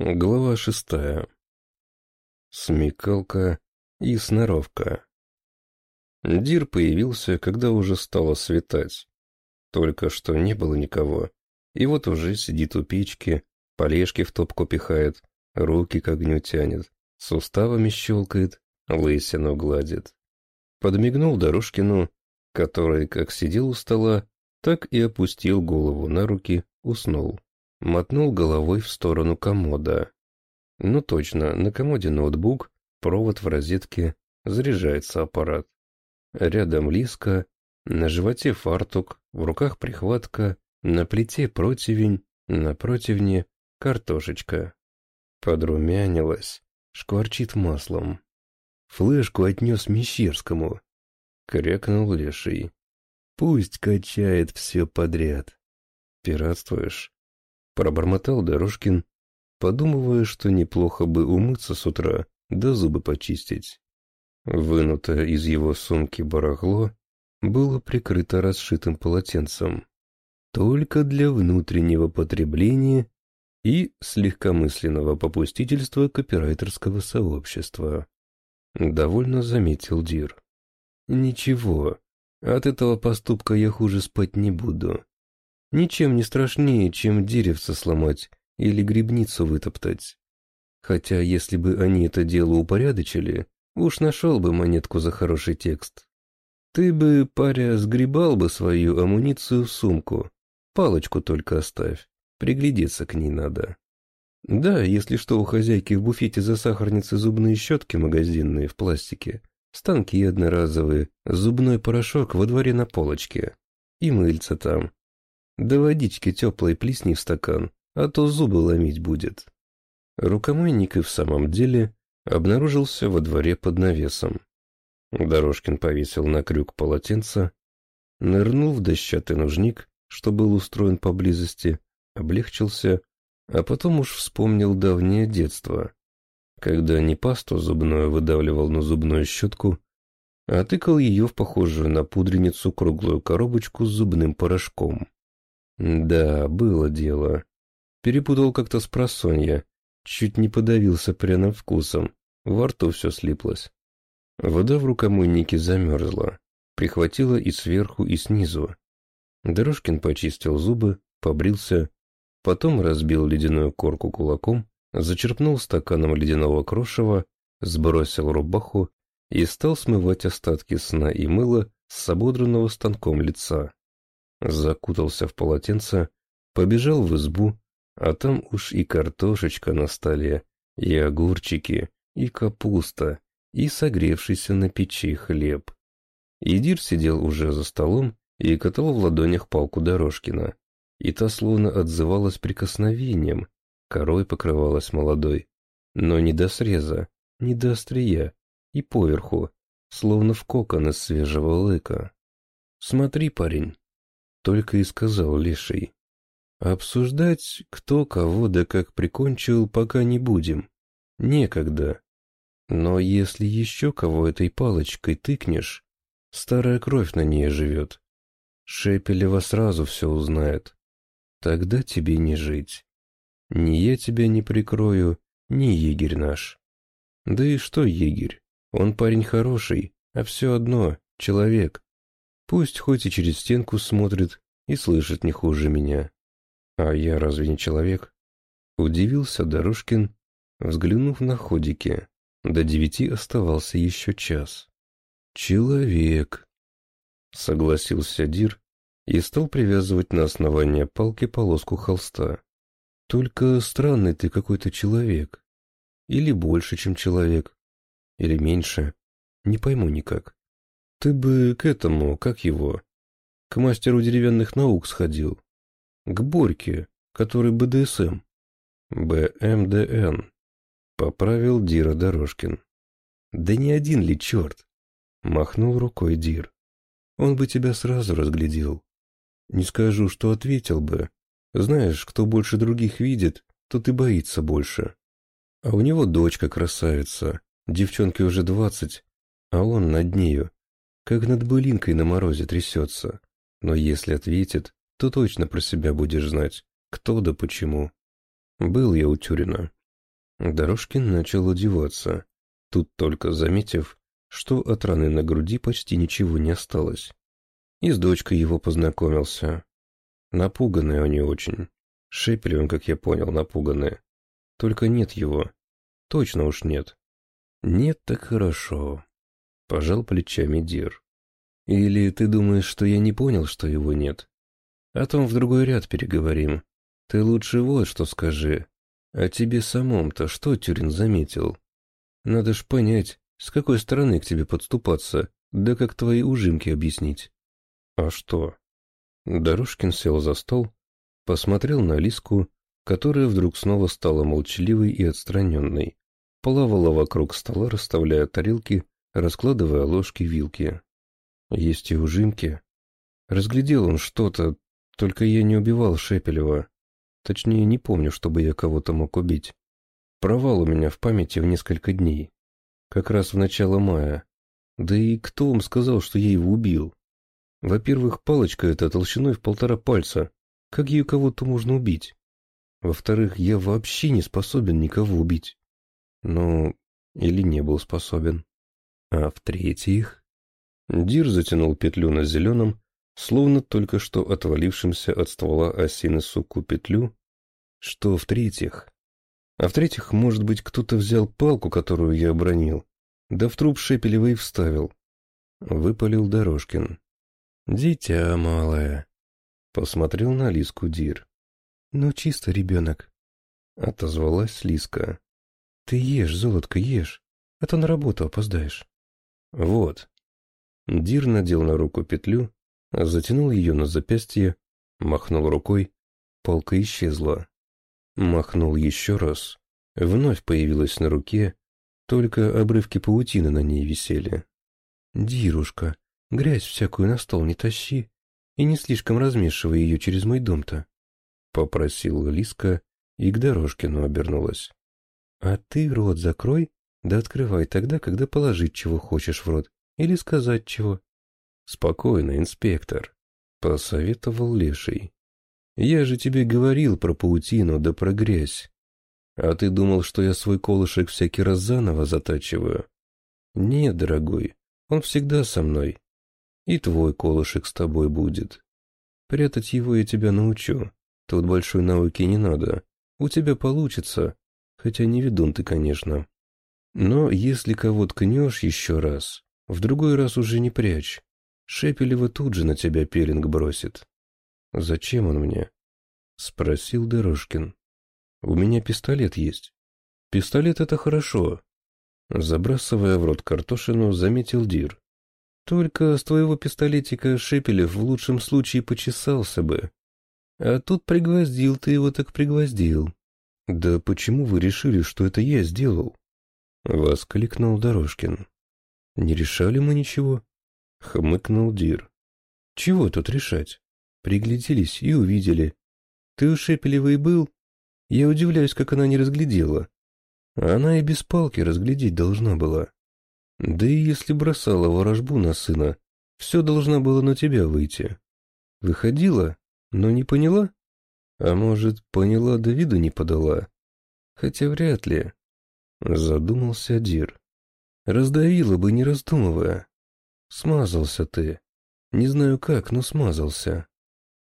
Глава шестая. Смекалка и сноровка. Дир появился, когда уже стало светать. Только что не было никого. И вот уже сидит у печки, полежки в топку пихает, руки к огню тянет, суставами щелкает, лысину гладит. Подмигнул Дорожкину, который как сидел у стола, так и опустил голову на руки, уснул. Мотнул головой в сторону комода. Ну точно, на комоде ноутбук, провод в розетке, заряжается аппарат. Рядом лиска, на животе фартук, в руках прихватка, на плите противень, на противне картошечка. Подрумянилась, шкварчит маслом. Флешку отнес Мещерскому. Крякнул леший. Пусть качает все подряд. Пиратствуешь? Пробормотал Дорожкин, подумывая, что неплохо бы умыться с утра, да зубы почистить. Вынутое из его сумки барахло было прикрыто расшитым полотенцем. Только для внутреннего потребления и слегкомысленного попустительства копирайтерского сообщества. Довольно заметил Дир. Ничего, от этого поступка я хуже спать не буду. Ничем не страшнее, чем деревце сломать или грибницу вытоптать. Хотя, если бы они это дело упорядочили, уж нашел бы монетку за хороший текст. Ты бы, паря, сгребал бы свою амуницию в сумку. Палочку только оставь, приглядеться к ней надо. Да, если что, у хозяйки в буфете за сахарницей зубные щетки магазинные в пластике, станки одноразовые, зубной порошок во дворе на полочке. И мыльца там, да водички теплой плесни в стакан, а то зубы ломить будет. Рукомойник и в самом деле обнаружился во дворе под навесом. Дорожкин повесил на крюк полотенца, нырнул в дощатый нужник, что был устроен поблизости, облегчился, а потом уж вспомнил давнее детство, когда не пасту зубную выдавливал на зубную щетку, а тыкал ее в похожую на пудреницу круглую коробочку с зубным порошком. Да, было дело. Перепутал как-то с просонья. Чуть не подавился пряным вкусом. Во рту все слиплось. Вода в рукомойнике замерзла. Прихватила и сверху, и снизу. Дорожкин почистил зубы, побрился, потом разбил ледяную корку кулаком, зачерпнул стаканом ледяного крошева, сбросил рубаху и стал смывать остатки сна и мыла с ободранного станком лица. Закутался в полотенце, побежал в избу, а там уж и картошечка на столе, и огурчики, и капуста, и согревшийся на печи хлеб. Идир сидел уже за столом и катал в ладонях палку Дорожкина. И та словно отзывалась прикосновением, корой покрывалась молодой. Но не до среза, не до острия, и поверху, словно в кокон из свежего лыка. «Смотри, парень, только и сказал Леший. Обсуждать, кто кого да как прикончил, пока не будем. Некогда. Но если еще кого этой палочкой тыкнешь, старая кровь на ней живет. Шепелева сразу все узнает. Тогда тебе не жить. Ни я тебя не прикрою, ни егерь наш. Да и что егерь? Он парень хороший, а все одно — человек. Пусть хоть и через стенку смотрит и слышит не хуже меня. А я разве не человек? Удивился Дорожкин, взглянув на ходики. До девяти оставался еще час. Человек, согласился Дир и стал привязывать на основание палки полоску холста. Только странный ты какой-то человек. Или больше, чем человек. Или меньше. Не пойму никак. Ты бы к этому, как его, к мастеру деревянных наук сходил. К Борьке, который БДСМ. БМДН. Поправил Дира Дорожкин. Да не один ли черт? Махнул рукой Дир. Он бы тебя сразу разглядел. Не скажу, что ответил бы. Знаешь, кто больше других видит, тот и боится больше. А у него дочка красавица, девчонке уже двадцать, а он над нею как над былинкой на морозе трясется. Но если ответит, то точно про себя будешь знать, кто да почему. Был я у Тюрина. Дорожкин начал одеваться, тут только заметив, что от раны на груди почти ничего не осталось. И с дочкой его познакомился. Напуганный они очень. Шепелевым, как я понял, напуганный. Только нет его. Точно уж нет. Нет, так хорошо. Пожал плечами Дир. Или ты думаешь, что я не понял, что его нет? О том в другой ряд переговорим. Ты лучше вот что скажи. А тебе самом-то что Тюрин заметил? Надо ж понять, с какой стороны к тебе подступаться, да как твои ужимки объяснить. А что? Дорожкин сел за стол, посмотрел на Лиску, которая вдруг снова стала молчаливой и отстраненной, плавала вокруг стола, расставляя тарелки, раскладывая ложки, вилки. Есть и ужимки. Разглядел он что-то, только я не убивал Шепелева. Точнее, не помню, чтобы я кого-то мог убить. Провал у меня в памяти в несколько дней. Как раз в начало мая. Да и кто вам сказал, что я его убил? Во-первых, палочка эта толщиной в полтора пальца. Как ее кого-то можно убить? Во-вторых, я вообще не способен никого убить. Ну, или не был способен. А в-третьих... Дир затянул петлю на зеленом, словно только что отвалившимся от ствола осины суку петлю. Что в-третьих? А в-третьих, может быть, кто-то взял палку, которую я обронил, да в труп Шепелева и вставил. Выпалил Дорожкин. «Дитя малое», — посмотрел на Лиску Дир. «Ну, чисто, ребенок», — отозвалась Лиска. «Ты ешь, золотко, ешь, а то на работу опоздаешь». «Вот». Дир надел на руку петлю, затянул ее на запястье, махнул рукой, палка исчезла. Махнул еще раз. Вновь появилась на руке, только обрывки паутины на ней висели. «Дирушка, грязь всякую на стол не тащи и не слишком размешивай ее через мой дом-то», — попросила Лиска и к Дорожкину обернулась. «А ты рот закрой, да открывай тогда, когда положить чего хочешь в рот или сказать чего». «Спокойно, инспектор», — посоветовал Леший. Я же тебе говорил про паутину да про грязь. А ты думал, что я свой колышек всякий раз заново затачиваю? Нет, дорогой, он всегда со мной. И твой колышек с тобой будет. Прятать его я тебя научу. Тут большой науки не надо. У тебя получится, хотя не ведун ты, конечно. Но если кого ткнешь еще раз, в другой раз уже не прячь. Шепелева тут же на тебя пелинг бросит. «Зачем он мне?» — спросил Дорожкин. «У меня пистолет есть». «Пистолет — это хорошо», — забрасывая в рот картошину, заметил Дир. «Только с твоего пистолетика Шепелев в лучшем случае почесался бы. А тут пригвоздил ты его так пригвоздил». «Да почему вы решили, что это я сделал?» — воскликнул Дорожкин. «Не решали мы ничего?» — хмыкнул Дир. «Чего тут решать? Пригляделись и увидели. Ты у Шепелевой был? Я удивляюсь, как она не разглядела. Она и без палки разглядеть должна была. Да и если бросала ворожбу на сына, все должна была на тебя выйти. Выходила, но не поняла? А может, поняла, да виду не подала? Хотя вряд ли. Задумался Дир. Раздавила бы, не раздумывая. Смазался ты. Не знаю как, но смазался.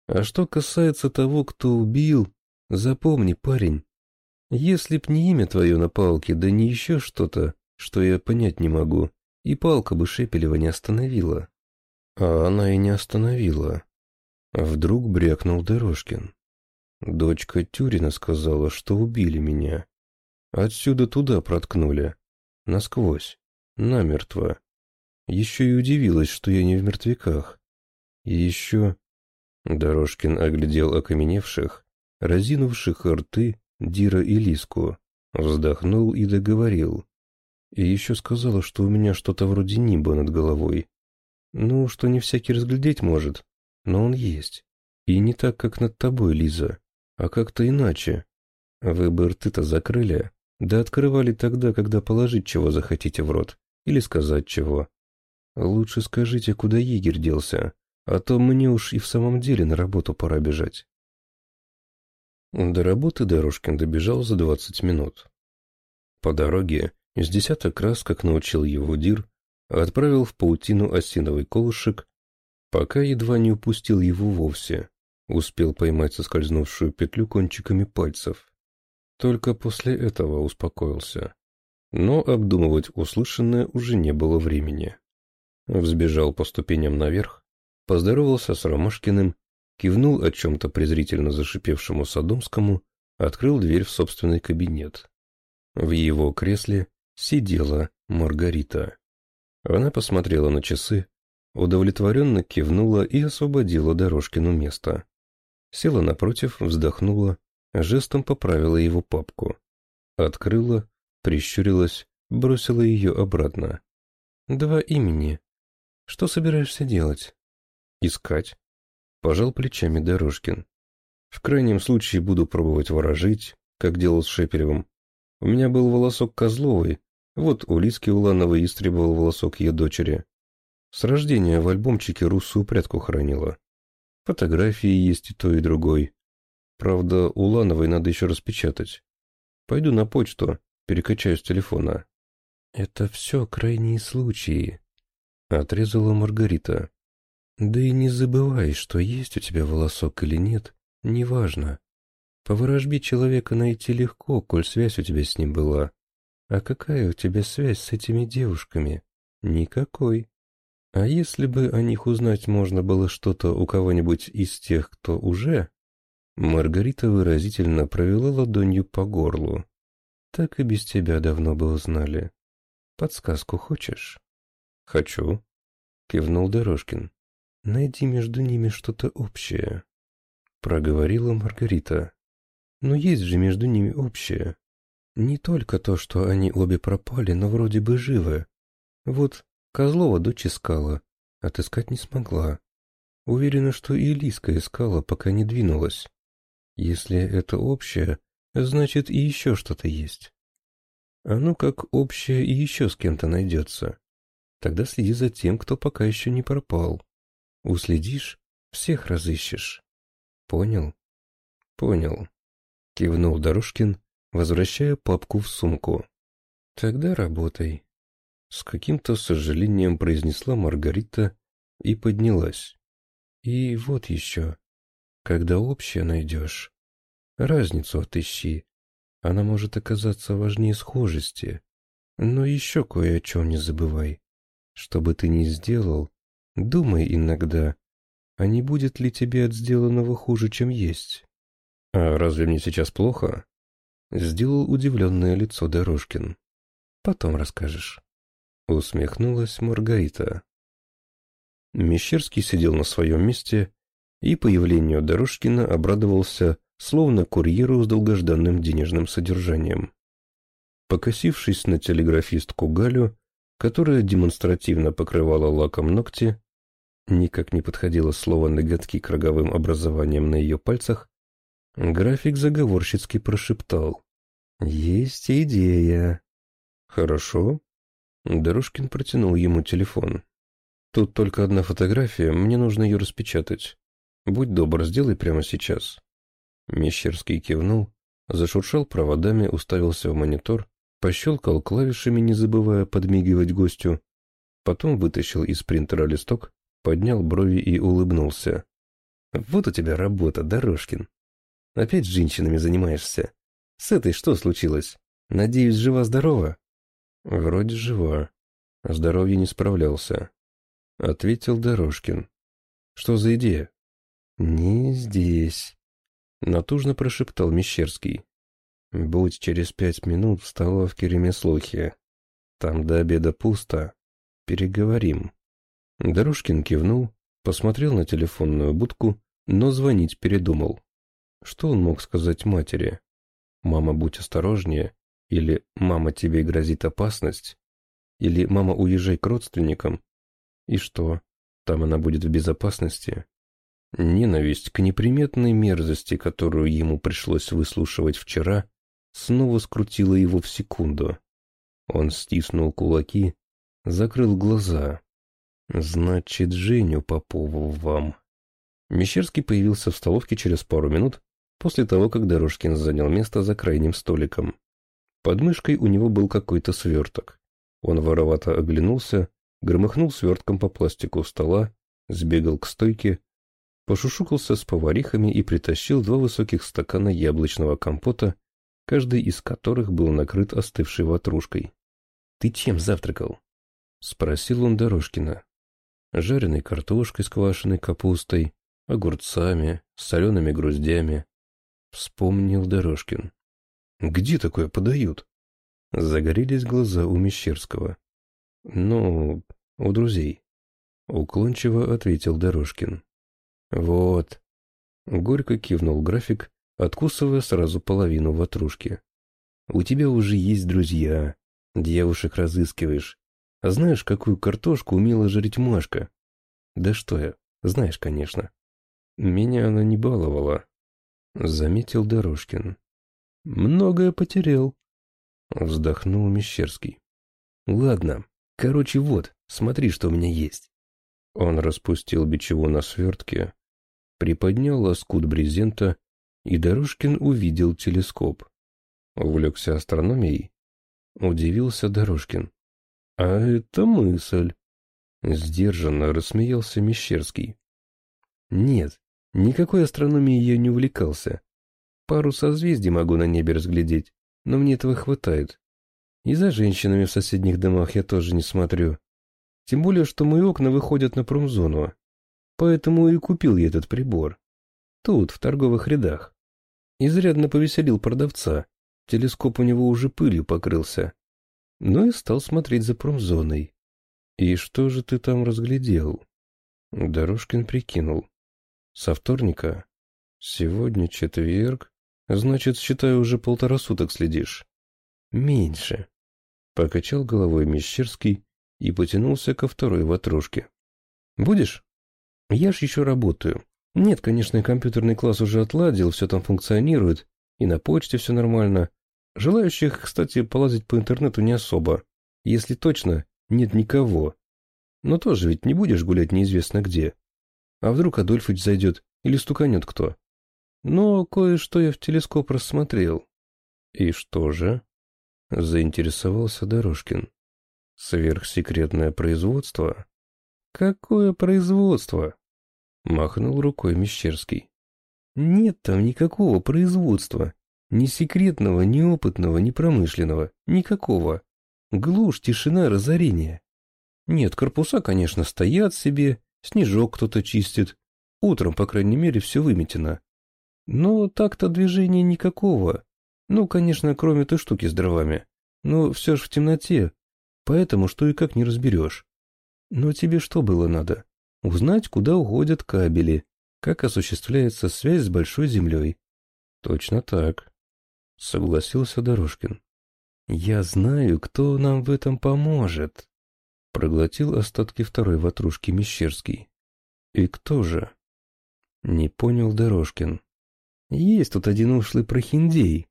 А что касается того, кто убил, запомни, парень, если б не имя твое на палке, да не еще что-то, что я понять не могу, и палка бы Шепелева не остановила. А она и не остановила. Вдруг брякнул Дорожкин. Дочка Тюрина сказала, что убили меня. Отсюда туда проткнули. Насквозь. Намертво. Еще и удивилась, что я не в мертвяках. И еще... Дорожкин оглядел окаменевших, разинувших рты Дира и Лиску, вздохнул и договорил. И еще сказала, что у меня что-то вроде нимба над головой. Ну, что не всякий разглядеть может, но он есть. И не так, как над тобой, Лиза, а как-то иначе. Вы бы рты-то закрыли, да открывали тогда, когда положить чего захотите в рот, или сказать чего. Лучше скажите, куда егерь делся, а то мне уж и в самом деле на работу пора бежать. До работы Дорожкин добежал за двадцать минут. По дороге, с десяток раз, как научил его Дир, отправил в паутину осиновый колышек, пока едва не упустил его вовсе, успел поймать соскользнувшую петлю кончиками пальцев. Только после этого успокоился. Но обдумывать услышанное уже не было времени. Взбежал по ступеням наверх, поздоровался с Ромашкиным, кивнул о чем-то презрительно зашипевшему Садомскому, открыл дверь в собственный кабинет. В его кресле сидела Маргарита. Она посмотрела на часы, удовлетворенно кивнула и освободила Дорожкину место. Села напротив, вздохнула, жестом поправила его папку. Открыла, прищурилась, бросила ее обратно. «Два имени. Что собираешься делать?» «Искать». Пожал плечами Дорожкин. «В крайнем случае буду пробовать ворожить, как делал с Шепелевым. У меня был волосок Козловой, вот у Лиски Улановой истребовал волосок ее дочери. С рождения в альбомчике русскую прятку хранила. Фотографии есть и то, и другой. Правда, Улановой надо еще распечатать. Пойду на почту, перекачаю с телефона. Это все крайние случаи, — отрезала Маргарита. Да и не забывай, что есть у тебя волосок или нет, неважно. По ворожбе человека найти легко, коль связь у тебя с ним была. А какая у тебя связь с этими девушками? Никакой. А если бы о них узнать можно было что-то у кого-нибудь из тех, кто уже... Маргарита выразительно провела ладонью по горлу. Так и без тебя давно бы узнали. Подсказку хочешь? Хочу, кивнул Дорожкин. Найди между ними что-то общее, проговорила Маргарита. Но есть же между ними общее. Не только то, что они обе пропали, но вроде бы живы. Вот Козлова дочь искала, отыскать не смогла. Уверена, что и Лиска искала, пока не двинулась. Если это общее, значит и еще что-то есть. А ну как общее и еще с кем-то найдется. Тогда следи за тем, кто пока еще не пропал. Уследишь, всех разыщешь. Понял? Понял. Кивнул Дорожкин возвращая папку в сумку. «Тогда работай», — с каким-то сожалением произнесла Маргарита и поднялась. «И вот еще, когда общее найдешь, разницу отыщи. Она может оказаться важнее схожести. Но еще кое о чем не забывай. Что бы ты ни сделал, думай иногда, а не будет ли тебе от сделанного хуже, чем есть. А разве мне сейчас плохо? Сделал удивленное лицо Дорожкин. Потом расскажешь. Усмехнулась Маргарита. Мещерский сидел на своем месте и появлению Дорожкина обрадовался, словно курьеру с долгожданным денежным содержанием. Покосившись на телеграфистку Галю, которая демонстративно покрывала лаком ногти, никак не подходило слово «ноготки» к роговым образованиям на ее пальцах, График заговорщицки прошептал. «Есть идея». «Хорошо». Дорожкин протянул ему телефон. «Тут только одна фотография, мне нужно ее распечатать. Будь добр, сделай прямо сейчас». Мещерский кивнул, зашуршал проводами, уставился в монитор, пощелкал клавишами, не забывая подмигивать гостю, потом вытащил из принтера листок, поднял брови и улыбнулся. «Вот у тебя работа, Дорожкин. Опять с женщинами занимаешься? С этой что случилось? Надеюсь, жива-здорова?» «Вроде жива. Здоровье не справлялся», — ответил Дорожкин. «Что за идея?» «Не здесь», — натужно прошептал Мещерский. «Будь через пять минут в столовке ремеслухи. Там до обеда пусто. Переговорим». Дорожкин кивнул, посмотрел на телефонную будку, но звонить передумал. Что он мог сказать матери? «Мама, будь осторожнее», или «Мама, тебе грозит опасность», или «Мама, уезжай к родственникам». И что, там она будет в безопасности? Ненависть к неприметной мерзости, которую ему пришлось выслушивать вчера, снова скрутила его в секунду. Он стиснул кулаки, закрыл глаза. «Значит, Женю Попову вам». Мещерский появился в столовке через пару минут, после того, как Дорожкин занял место за крайним столиком. Под мышкой у него был какой-то сверток. Он воровато оглянулся, громыхнул свертком по пластику стола, сбегал к стойке, пошушукался с поварихами и притащил два высоких стакана яблочного компота, каждый из которых был накрыт остывшей ватрушкой. «Ты чем завтракал?» — спросил он Дорожкина. «Жареной картошкой с квашеной капустой, огурцами, солеными груздями». Вспомнил Дорожкин. «Где такое подают?» Загорелись глаза у Мещерского. «Ну, у друзей», — уклончиво ответил Дорожкин. «Вот». Горько кивнул график, откусывая сразу половину ватрушки. «У тебя уже есть друзья. Девушек разыскиваешь. А знаешь, какую картошку умела жарить Машка? Да что я, знаешь, конечно. Меня она не баловала», — заметил Дорожкин. «Многое потерял», — вздохнул Мещерский. «Ладно, короче, вот, смотри, что у меня есть». Он распустил бичеву на свертке, приподнял лоскут брезента, и Дорожкин увидел телескоп. Увлекся астрономией. Удивился Дорожкин. «А это мысль!» Сдержанно рассмеялся Мещерский. «Нет, никакой астрономией я не увлекался. Пару созвездий могу на небе разглядеть, но мне этого хватает. И за женщинами в соседних домах я тоже не смотрю. Тем более, что мои окна выходят на промзону. Поэтому и купил я этот прибор. Тут, в торговых рядах. Изрядно повеселил продавца. Телескоп у него уже пылью покрылся. Ну и стал смотреть за промзоной. И что же ты там разглядел? Дорожкин прикинул. Со вторника? Сегодня четверг. Значит, считаю, уже полтора суток следишь. Меньше. Покачал головой Мещерский и потянулся ко второй ватрушке. Будешь? Я ж еще работаю. Нет, конечно, компьютерный класс уже отладил, все там функционирует, и на почте все нормально. Желающих, кстати, полазить по интернету не особо. Если точно, нет никого. Но тоже ведь не будешь гулять неизвестно где. А вдруг Адольфыч зайдет или стуканет кто? Но кое-что я в телескоп рассмотрел. И что же? Заинтересовался Дорожкин. Сверхсекретное производство? Какое производство? Махнул рукой Мещерский. Нет там никакого производства. Ни секретного, ни опытного, ни промышленного. Никакого. Глушь, тишина, разорение. Нет, корпуса, конечно, стоят себе, снежок кто-то чистит. Утром, по крайней мере, все выметено. Но так-то движения никакого. Ну, конечно, кроме той штуки с дровами. Но все ж в темноте. Поэтому что и как не разберешь. Но тебе что было надо? Узнать, куда уходят кабели, как осуществляется связь с Большой Землей. Точно так, согласился Дорожкин. Я знаю, кто нам в этом поможет. Проглотил остатки второй ватрушки Мещерский. И кто же? Не понял Дорожкин. Есть тут один ушлый прохиндей.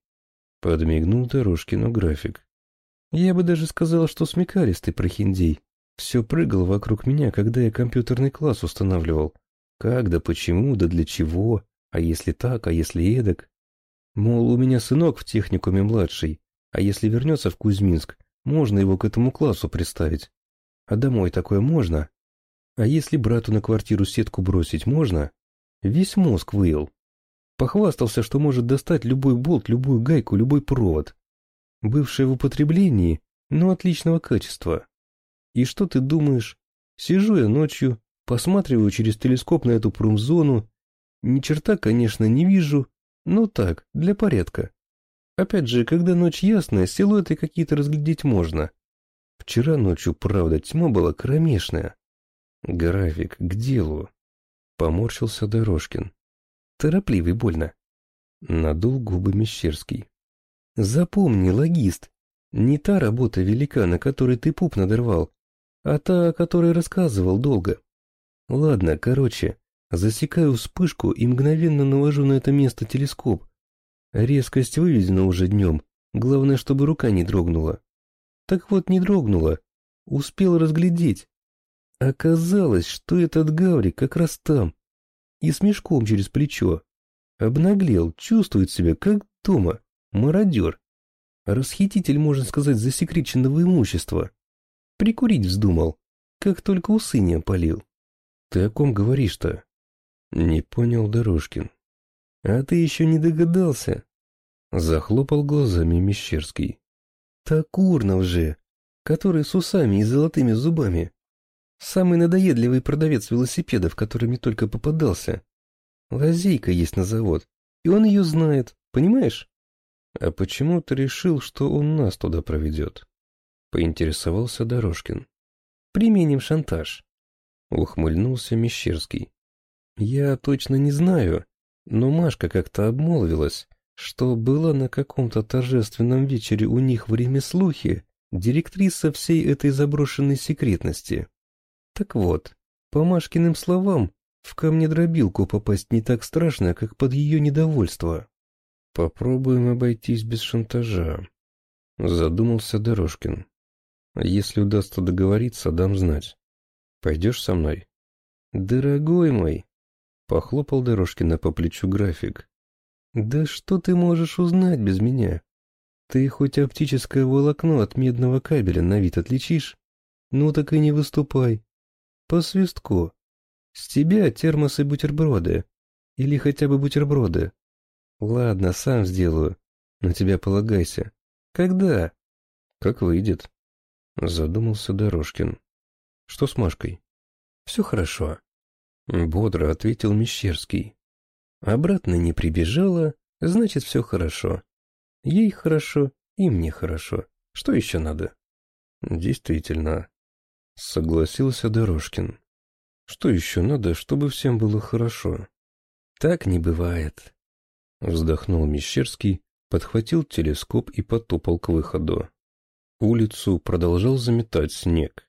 Подмигнул Дорожкину график. Я бы даже сказал, что смекаристый прохиндей. Все прыгал вокруг меня, когда я компьютерный класс устанавливал. Как, да почему, да для чего, а если так, а если эдак. Мол, у меня сынок в техникуме младший, а если вернется в Кузьминск, можно его к этому классу представить. А домой такое можно? А если брату на квартиру сетку бросить можно? Весь мозг выел. Похвастался, что может достать любой болт, любую гайку, любой провод. Бывшее в употреблении, но отличного качества. И что ты думаешь? Сижу я ночью, посматриваю через телескоп на эту промзону. Ни черта, конечно, не вижу, но так, для порядка. Опять же, когда ночь ясная, силуэты какие-то разглядеть можно. Вчера ночью, правда, тьма была кромешная. График, к делу. Поморщился Дорожкин. Торопливый больно. Надул губы Мещерский. Запомни, логист, не та работа велика, на которой ты пуп надорвал, а та, о которой рассказывал долго. Ладно, короче, засекаю вспышку и мгновенно навожу на это место телескоп. Резкость выведена уже днем, главное, чтобы рука не дрогнула. Так вот, не дрогнула, успел разглядеть. Оказалось, что этот Гаврик как раз там, и с мешком через плечо. Обнаглел, чувствует себя как дома, мародер. Расхититель, можно сказать, засекреченного имущества. Прикурить вздумал, как только усы не опалил. Ты о ком говоришь-то? Не понял Дорожкин. А ты еще не догадался? Захлопал глазами Мещерский. Такурнов же, который с усами и золотыми зубами. Самый надоедливый продавец велосипедов, который мне только попадался. Лазейка есть на завод, и он ее знает, понимаешь? А почему ты решил, что он нас туда проведет? Поинтересовался Дорожкин. Применим шантаж. Ухмыльнулся Мещерский. Я точно не знаю, но Машка как-то обмолвилась, что была на каком-то торжественном вечере у них время слухи, директриса всей этой заброшенной секретности. Так вот, по Машкиным словам, в камнедробилку попасть не так страшно, как под ее недовольство. Попробуем обойтись без шантажа, задумался Дорожкин. Если удастся договориться, дам знать. Пойдешь со мной? Дорогой мой, похлопал Дорожкина по плечу график. Да что ты можешь узнать без меня? Ты хоть оптическое волокно от медного кабеля на вид отличишь? Ну так и не выступай. По свистку. С тебя термосы бутерброды. Или хотя бы бутерброды. Ладно, сам сделаю. На тебя полагайся. Когда? Как выйдет. Задумался Дорожкин. Что с Машкой? Все хорошо. Бодро ответил Мещерский. Обратно не прибежала, значит, все хорошо. Ей хорошо, и мне хорошо. Что еще надо? Действительно, согласился Дорожкин. Что еще надо, чтобы всем было хорошо? Так не бывает. Вздохнул Мещерский, подхватил телескоп и потопал к выходу. Улицу продолжал заметать снег.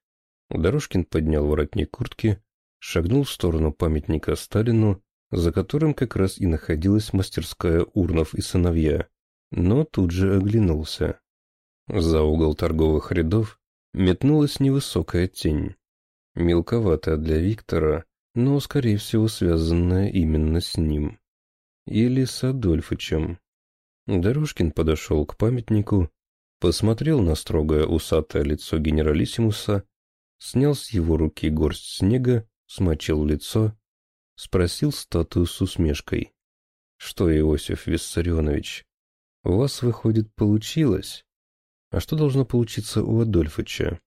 Дорожкин поднял воротник куртки, шагнул в сторону памятника Сталину за которым как раз и находилась мастерская Урнов и сыновья, но тут же оглянулся. За угол торговых рядов метнулась невысокая тень, мелковатая для Виктора, но, скорее всего, связанная именно с ним. Или с Адольфычем. Дорожкин подошел к памятнику, посмотрел на строгое усатое лицо генералиссимуса, снял с его руки горсть снега, смочил лицо Спросил статую с усмешкой. Что, Иосиф Виссарионович, у вас, выходит, получилось? А что должно получиться у Адольфыча?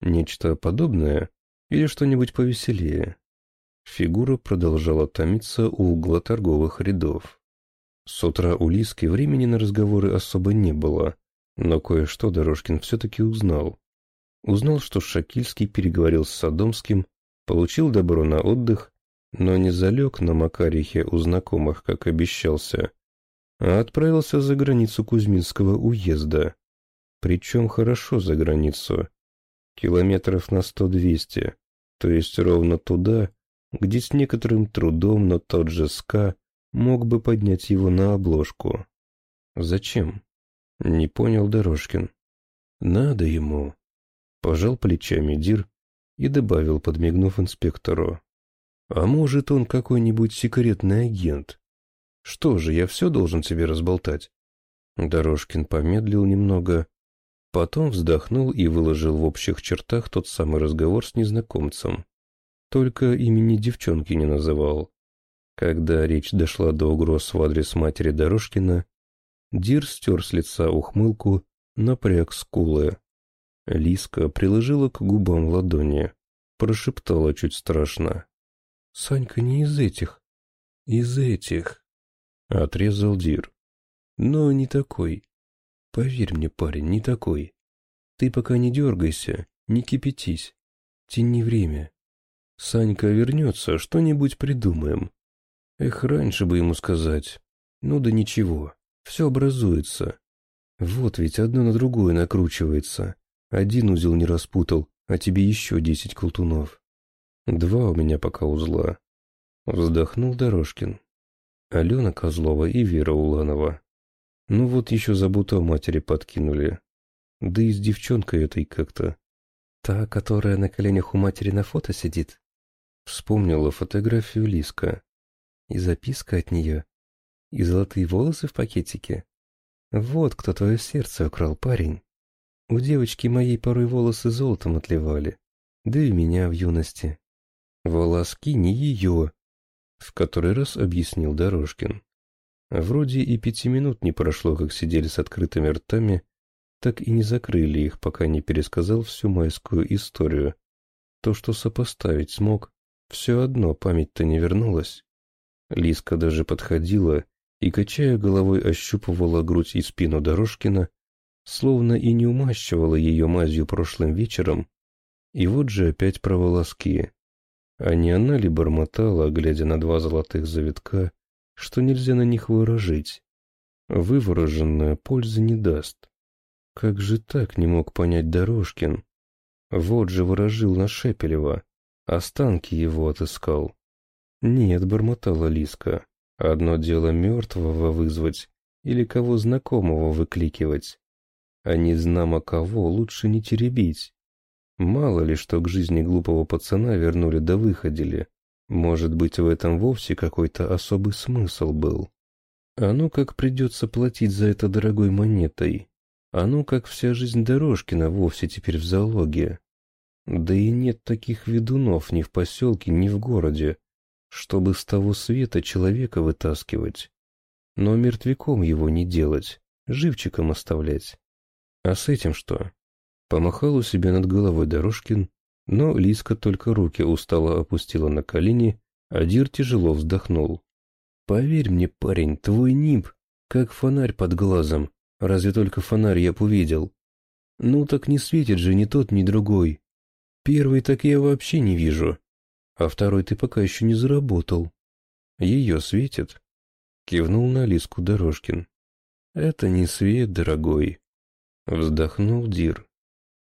Нечто подобное или что-нибудь повеселее? Фигура продолжала томиться у угла торговых рядов. С утра у Лиски времени на разговоры особо не было, но кое-что Дорожкин все-таки узнал. Узнал, что Шакильский переговорил с Садомским, получил добро на отдых но не залег на Макарихе у знакомых, как обещался, а отправился за границу Кузьминского уезда. Причем хорошо за границу. Километров на сто-двести, то есть ровно туда, где с некоторым трудом, но тот же СКА мог бы поднять его на обложку. Зачем? Не понял Дорожкин. Надо ему. Пожал плечами Дир и добавил, подмигнув инспектору. А может, он какой-нибудь секретный агент? Что же, я все должен тебе разболтать? Дорожкин помедлил немного, потом вздохнул и выложил в общих чертах тот самый разговор с незнакомцем. Только имени девчонки не называл. Когда речь дошла до угроз в адрес матери Дорожкина, Дир стер с лица ухмылку, напряг скулы. Лиска приложила к губам ладони, прошептала чуть страшно. Санька не из этих. Из этих. Отрезал Дир. Но не такой. Поверь мне, парень, не такой. Ты пока не дергайся, не кипятись. Тяни время. Санька вернется, что-нибудь придумаем. Эх, раньше бы ему сказать. Ну да ничего, все образуется. Вот ведь одно на другое накручивается. Один узел не распутал, а тебе еще десять колтунов. Два у меня пока узла. Вздохнул Дорожкин. Алена Козлова и Вера Уланова. Ну вот еще заботу о матери подкинули. Да и с девчонкой этой как-то. Та, которая на коленях у матери на фото сидит. Вспомнила фотографию Лиска. И записка от нее. И золотые волосы в пакетике. Вот кто твое сердце украл, парень. У девочки моей порой волосы золотом отливали, да и меня в юности. Волоски не ее, в который раз объяснил Дорожкин. Вроде и пяти минут не прошло, как сидели с открытыми ртами, так и не закрыли их, пока не пересказал всю майскую историю. То, что сопоставить смог, все одно память-то не вернулась. Лиска даже подходила и, качая головой, ощупывала грудь и спину Дорожкина, словно и не умащивала ее мазью прошлым вечером, и вот же опять про волоски. А не она ли бормотала, глядя на два золотых завитка, что нельзя на них выражить? Вывороженная пользы не даст. Как же так не мог понять Дорожкин? Вот же выражил на Шепелева, останки его отыскал. Нет, бормотала Лиска, одно дело мертвого вызвать или кого знакомого выкликивать, а не знамо кого лучше не теребить. Мало ли, что к жизни глупого пацана вернули да выходили. Может быть, в этом вовсе какой-то особый смысл был. А ну как придется платить за это дорогой монетой. А ну как вся жизнь Дорожкина вовсе теперь в зоологии. Да и нет таких ведунов ни в поселке, ни в городе, чтобы с того света человека вытаскивать. Но мертвяком его не делать, живчиком оставлять. А с этим что? Помахал у себя над головой Дорожкин, но Лиска только руки устало опустила на колени, а Дир тяжело вздохнул. «Поверь мне, парень, твой нимб, как фонарь под глазом, разве только фонарь я увидел. Ну так не светит же ни тот, ни другой. Первый так я вообще не вижу, а второй ты пока еще не заработал. Ее светит?» Кивнул на Лиску Дорожкин. «Это не свет, дорогой». Вздохнул Дир.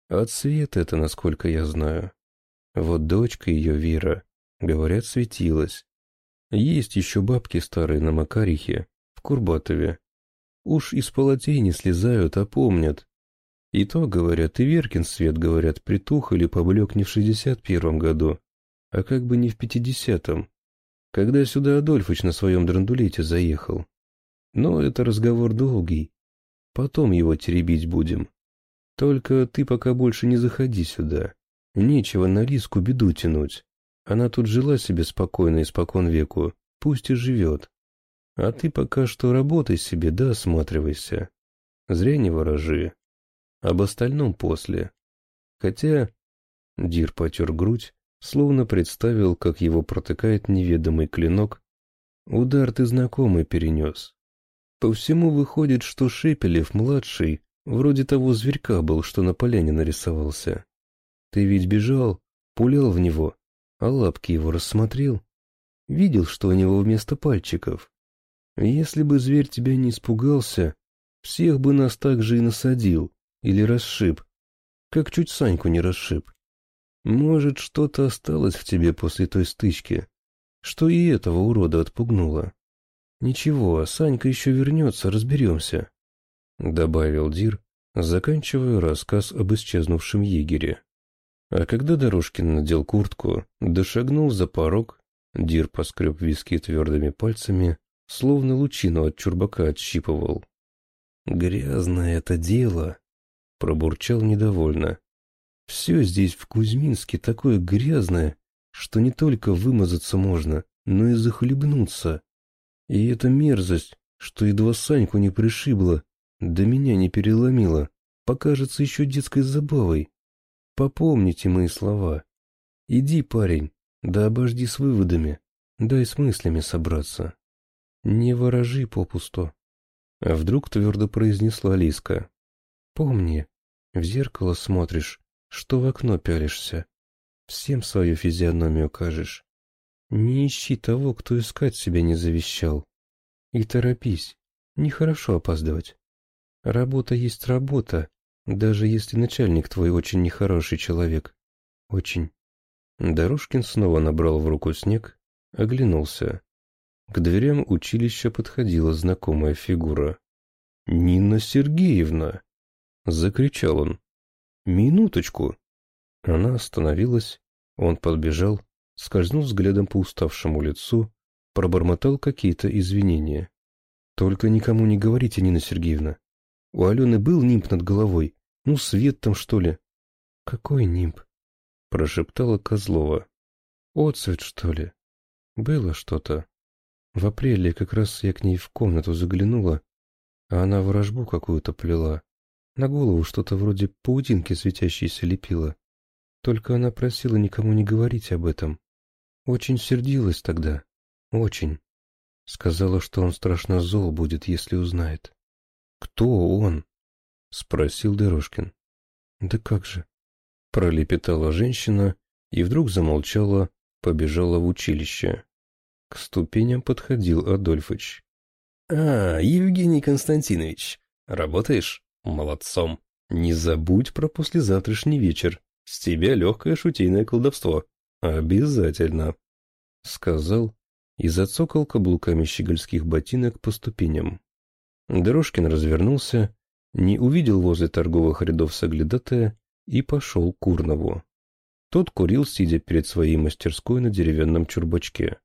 От света это, насколько я знаю. Вот дочка ее, Вера, говорят, светилась. Есть еще бабки старые на Макарихе, в Курбатове. Уж из полотей не слезают, а помнят. И то, говорят, и Веркин свет, говорят, притух или поблек не в шестьдесят первом году, а как бы не в пятидесятом, когда сюда Адольфыч на своем драндулете заехал. Но это разговор долгий. Потом его теребить будем. Только ты пока больше не заходи сюда. Нечего на риску беду тянуть. Она тут жила себе спокойно испокон веку, пусть и живет. А ты пока что работай себе да осматривайся. Зря не ворожи. Об остальном после. Хотя... Дир потер грудь, словно представил, как его протыкает неведомый клинок. Удар ты знакомый перенес. По всему выходит, что Шепелев-младший Вроде того зверька был, что на поляне нарисовался. Ты ведь бежал, пулял в него, а лапки его рассмотрел. Видел, что у него вместо пальчиков. Если бы зверь тебя не испугался, всех бы нас так же и насадил или расшиб, как чуть Саньку не расшиб. Может, что-то осталось в тебе после той стычки, что и этого урода отпугнуло. Ничего, Санька еще вернется, разберемся. — добавил Дир, заканчивая рассказ об исчезнувшем егере. А когда Дорожкин надел куртку, дошагнул за порог, Дир поскреб виски твердыми пальцами, словно лучину от чурбака отщипывал. «Грязное это дело!» — пробурчал недовольно. «Все здесь, в Кузьминске, такое грязное, что не только вымазаться можно, но и захлебнуться. И эта мерзость, что едва Саньку не пришибла, да меня не переломило. Покажется еще детской забавой. Попомните мои слова. Иди, парень, да обожди с выводами. Дай с мыслями собраться. Не ворожи попусту. А вдруг твердо произнесла Лиска. Помни, в зеркало смотришь, что в окно пялишься. Всем свою физиономию кажешь. Не ищи того, кто искать себя не завещал. И торопись, нехорошо опаздывать. Работа есть работа, даже если начальник твой очень нехороший человек. Очень. Дорожкин снова набрал в руку снег, оглянулся. К дверям училища подходила знакомая фигура. «Нина Сергеевна!» — закричал он. «Минуточку!» Она остановилась, он подбежал, скользнул взглядом по уставшему лицу, пробормотал какие-то извинения. «Только никому не говорите, Нина Сергеевна. У Алены был нимб над головой? Ну, свет там, что ли? Какой нимб? Прошептала Козлова. Отцвет, что ли? Было что-то. В апреле как раз я к ней в комнату заглянула, а она ворожбу какую-то плела. На голову что-то вроде паутинки светящейся лепила. Только она просила никому не говорить об этом. Очень сердилась тогда. Очень. Сказала, что он страшно зол будет, если узнает. «Кто он?» — спросил Дорожкин. «Да как же?» — пролепетала женщина и вдруг замолчала, побежала в училище. К ступеням подходил Адольфыч. «А, Евгений Константинович, работаешь? Молодцом. Не забудь про послезавтрашний вечер. С тебя легкое шутейное колдовство. Обязательно!» Сказал и зацокал каблуками щегольских ботинок по ступеням. Дорожкин развернулся, не увидел возле торговых рядов соглядатая и пошел к Курнову. Тот курил, сидя перед своей мастерской на деревянном чурбачке.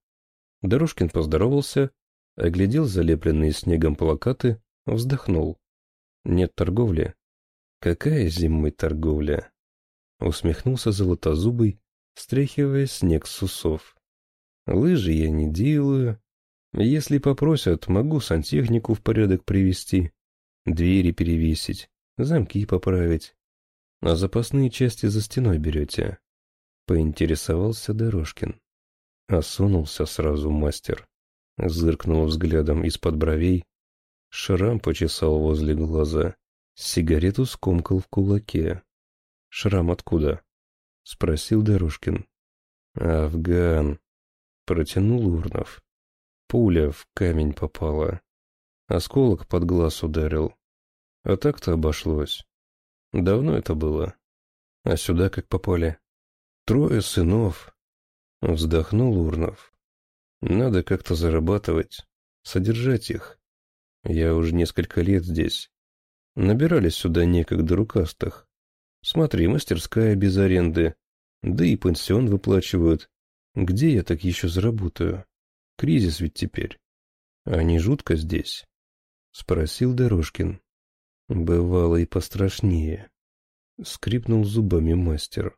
Дорожкин поздоровался, оглядел залепленные снегом плакаты, вздохнул. Нет торговли. Какая зимой торговля? Усмехнулся золотозубый, стряхивая снег с усов. Лыжи я не делаю. Если попросят, могу сантехнику в порядок привести, двери перевесить, замки поправить. А запасные части за стеной берете? Поинтересовался Дорожкин. Осунулся сразу мастер. Зыркнул взглядом из-под бровей. Шрам почесал возле глаза. Сигарету скомкал в кулаке. «Шрам откуда?» — спросил Дорожкин. «Афган», Протянул Урнов. Пуля в камень попала. Осколок под глаз ударил. А так-то обошлось. Давно это было. А сюда как попали? Трое сынов. Вздохнул Урнов. Надо как-то зарабатывать, содержать их. Я уже несколько лет здесь. Набирались сюда некогда рукастых. Смотри, мастерская без аренды. Да и пансион выплачивают. Где я так еще заработаю? Кризис ведь теперь. А не жутко здесь? Спросил Дорожкин. Бывало и пострашнее. Скрипнул зубами мастер.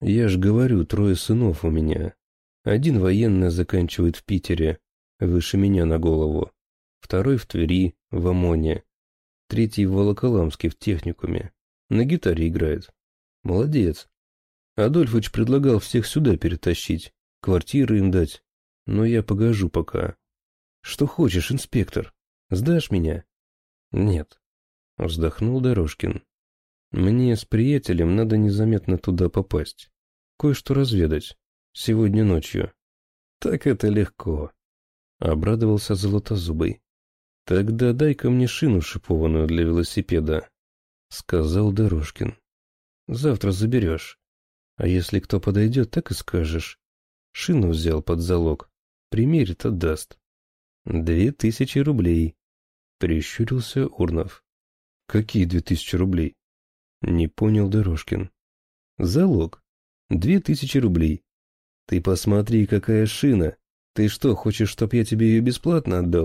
Я ж говорю, трое сынов у меня. Один военно заканчивает в Питере, выше меня на голову. Второй в Твери, в ОМОНе. Третий в Волоколамске в техникуме. На гитаре играет. Молодец. Адольфыч предлагал всех сюда перетащить. Квартиры им дать. Но я погожу пока. Что хочешь, инспектор? Сдашь меня? Нет. Вздохнул Дорожкин. Мне с приятелем надо незаметно туда попасть. Кое-что разведать. Сегодня ночью. Так это легко. Обрадовался Золотозубый. Тогда дай-ка мне шину шипованную для велосипеда. Сказал Дорожкин. Завтра заберешь. А если кто подойдет, так и скажешь. Шину взял под залог. Примерит, отдаст. Две тысячи рублей. Прищурился Урнов. Какие две тысячи рублей? Не понял Дорожкин. Залог. Две тысячи рублей. Ты посмотри, какая шина. Ты что, хочешь, чтоб я тебе ее бесплатно отдал?